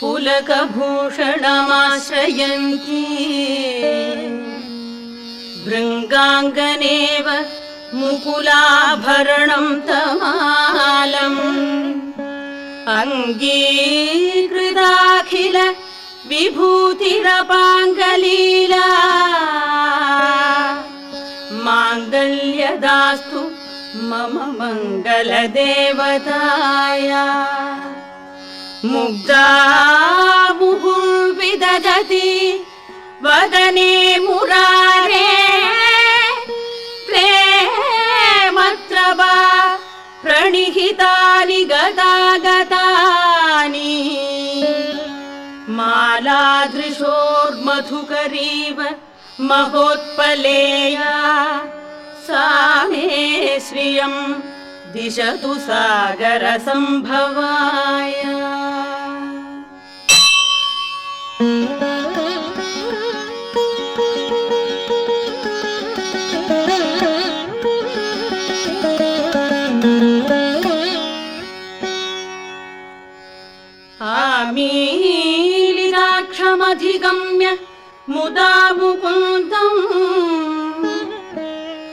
पुलकभूषणमाश्रयन्ती। भृङ्गाङ्गनेव मुकुलाभरणम् तमालम्। अङ्गीकृताखिल विभूतिरपाङ्गलीला। माङ्गल्यदास्तु मम मङ्गलदेवताया मुग्धा मुहुर्विदधति। वदने मुरारे प्रेमत्र वा प्रणिहितानि गतागतानि मालादृशोर्मधुकरीव महोत्पलेया सा मे श्रियम् दिशतु सागरसम्भवाय मुदा मुकुन्दम्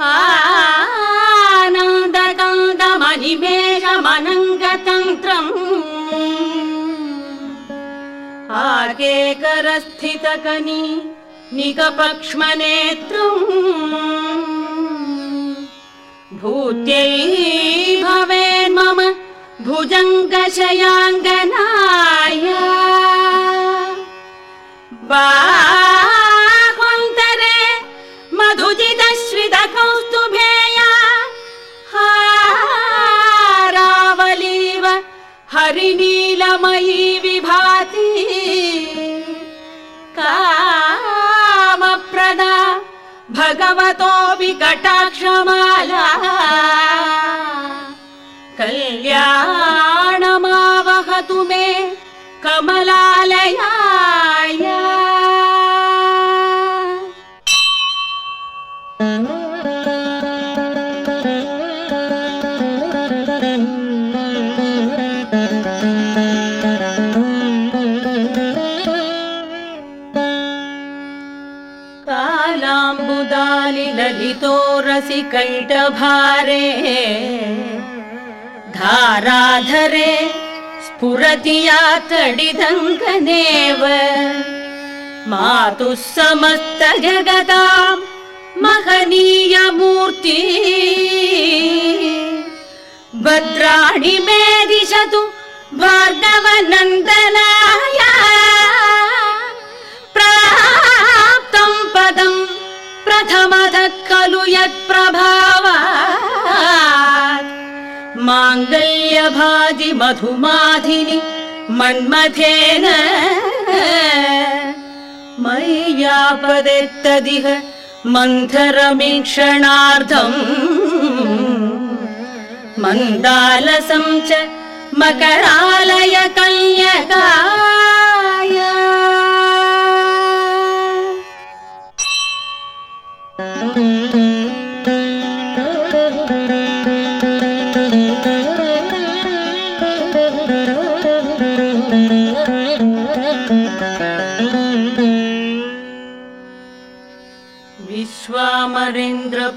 आनन्दकन्दमनिमेषमनङ्गतन्त्रम् आकेकरस्थितकनि निकपक्ष्मनेत्रम्। भूत्यै भवेन्मम भुजङ्गशयाङ्गनाय। बाहुन्तरे विभाति कामप्रदा भगवतोऽपि कटाक्षमाला कल्याणमावहतु मे कमलालयाय रसिकैटभारे धाराधरे स्फुरति या तडिदङ्गनेव। मातुः समस्तजगताम् महनीयमूर्ति भद्राणि मे दिशतु भार्गवनन्दनाय खलु यत्प्रभावात् माङ्गल्यभाजि मधुमाधिनि मन्मथेन। मय्यापदेत्तदिह मन्थरमीक्षणार्धम् मन्दालसं च मकरालय कन्यकाय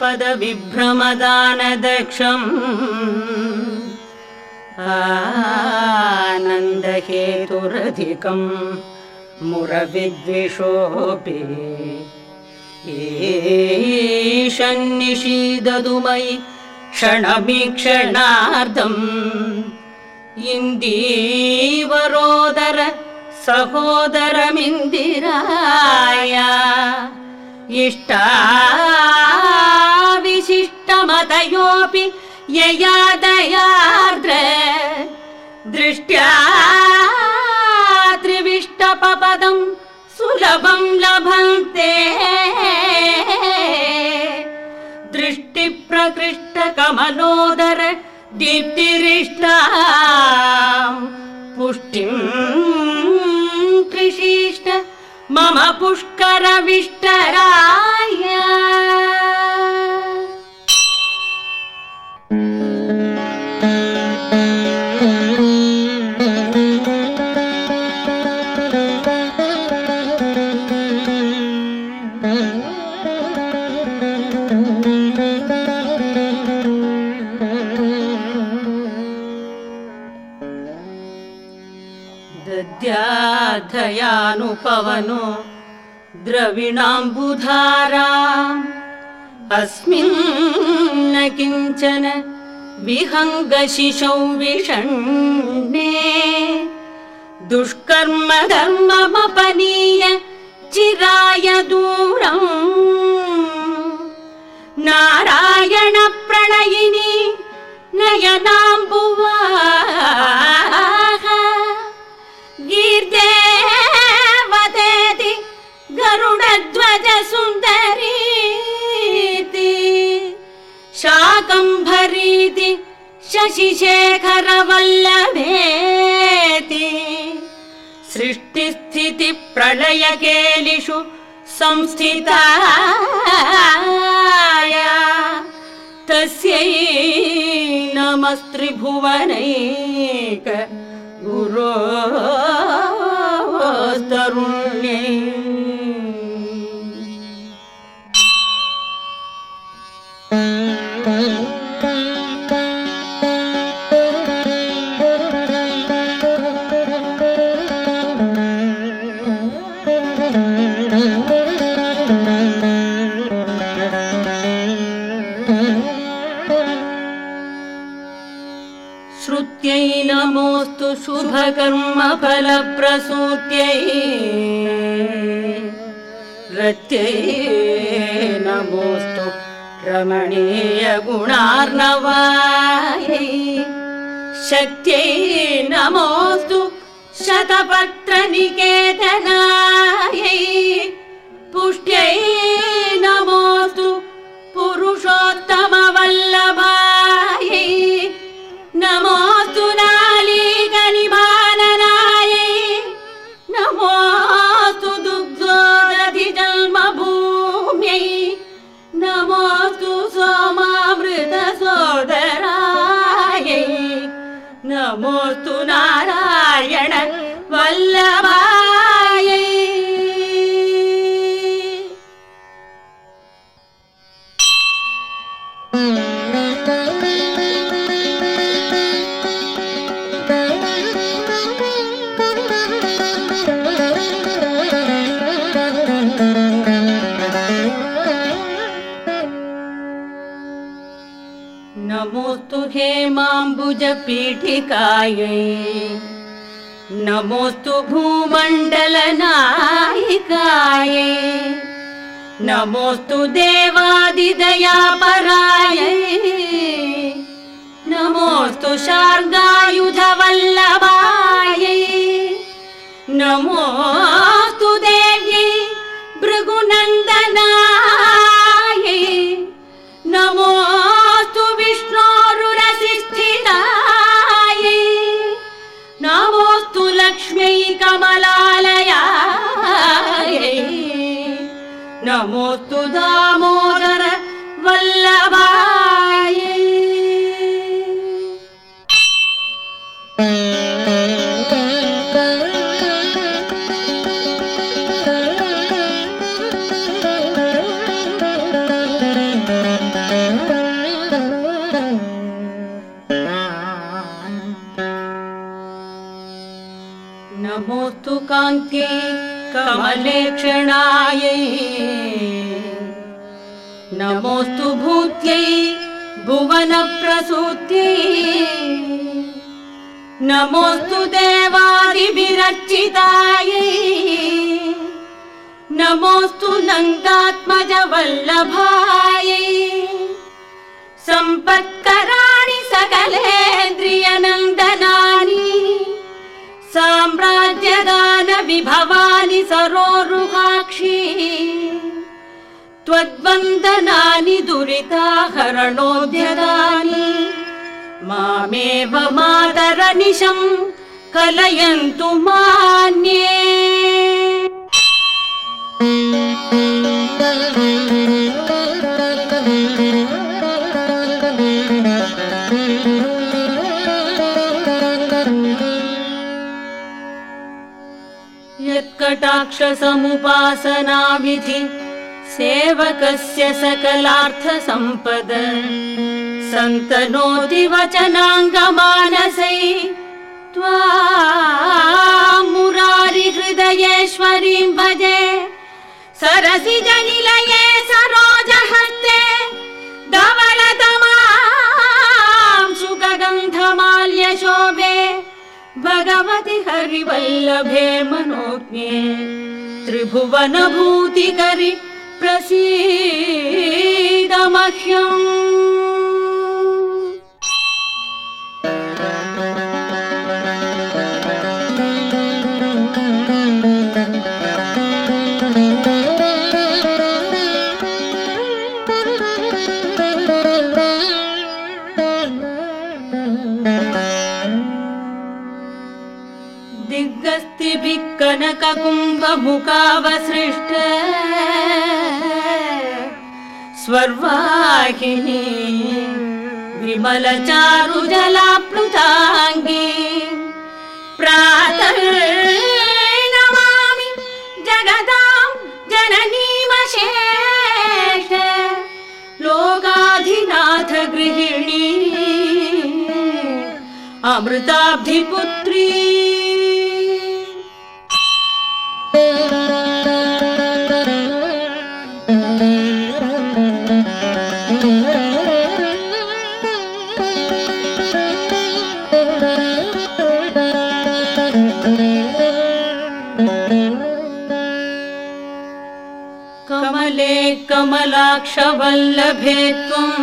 विश्वामरेन्द्रपदविभ्रमदानदक्षम् आनन्दहेतुरधिकम् मुरविद्विषोऽपि। ईशन्निषीदतु मयि क्षणमीक्षणार्धम् इन्दीवरोदर सहोदरमिन्दिराय। इष्टा विशिष्टमतयोऽपि यया दयार्द्र दृष्ट्या त्रिविष्टपदम् सुलभम् लभन्ते। दृष्टिप्रकृष्टकमलोदर दीप्तिरिष्टा पुष्टिम् कृषिष्ट मम पुष्करविष्टराय श्राद्धयानुपवनो द्रविणाम्बुधारा अस्मिन् न किञ्चन विहङ्गशिशौ विषण्णे। दुष्कर्म धर्ममपनीय चिराय दूरम्। नारायण प्रणयिनी नयनाम्बुवा शाकम्भरीति शशिशेखर वल्लभेति सृष्टिस्थिति प्रलयकेलिषु संस्थिताय। तस्यै नमस्त्रिभुवनैक गुरो तरुण्यै शुभकर्मफलप्रसूत्यै रत्यै नमोऽस्तु रमणीयगुणार्णवायै शक्त्यै नमोऽस्तु शतपत्रनिकेतनायै पुष्ट्यै नमोऽस्तु हेमाम्बुजपीठिकायै नमोऽस्तु भूमण्डलनायिकायै नमोऽस्तु देवादिदयापरायै नमोऽस्तु शार्गायुधवल्लभायै नमोऽस्तु नमोऽस्तु कान्त्यै कमलेक्षणायै। नमोऽस्तु भूत्यै भुवनप्रसूत्यै नमोऽस्तु देवादिभिरर्चितायै। नमोऽस्तु नन्दात्मजवल्लभायै सम्पत्कराणि सकलेन्द्रियनन्दनानि। साम्राज्यदान विभवानि सरोरुहाक्षी। त्वद्वन्दनानि दुरिताहरणोद्यदानि मामेव मातरनिशं कलयन्तु मान्ये। यत्कटाक्षसमुपासनाविधि सेवकस्य सकलार्थसम्पद सन्तनोति वचनाङ्गमानसै त्वा निलयेश्वरीं भजे सरसि जनिलये सरोजहस्ते धवलतमां सुखगन्धमाल्यशोभे भगवति हरिवल्लभे मनोज्ञे त्रिभुवनभूतिकरि प्रसीदमह्यम् कनककुम्भमुखावसृष्ट स्वर्वाहिनी विमलचारुजलाप्लुताङ्गी प्रातः नमामि जगदां जननीमशेष लोकाधिनाथ गृहिणी अमृताब्धिपुत्री कमलाक्षवल्लभे त्वम्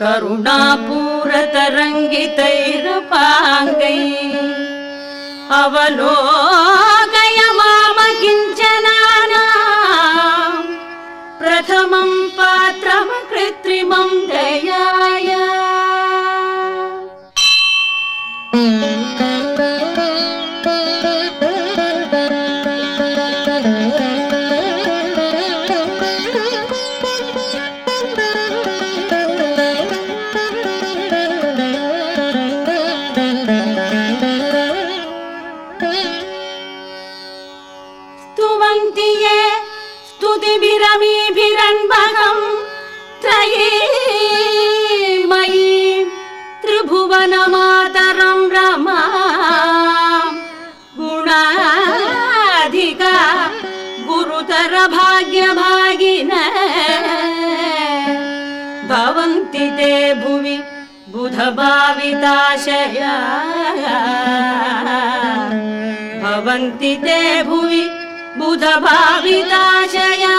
करुणापूरतरङ्गितैरपाङ्गै अवलोकय माम किञ्चनाना प्रथमं स्तुवन्ति ये स्तुतिभिरमीभिरन्वहम् त्रयी मयि त्रिभुवनमातरं रमा गुणाधिका गुरुतर भाग्यभागिन भवन्ति ते भुवि बुधभाविताशया। भवन्ति ते भुवि बुधभाविताशया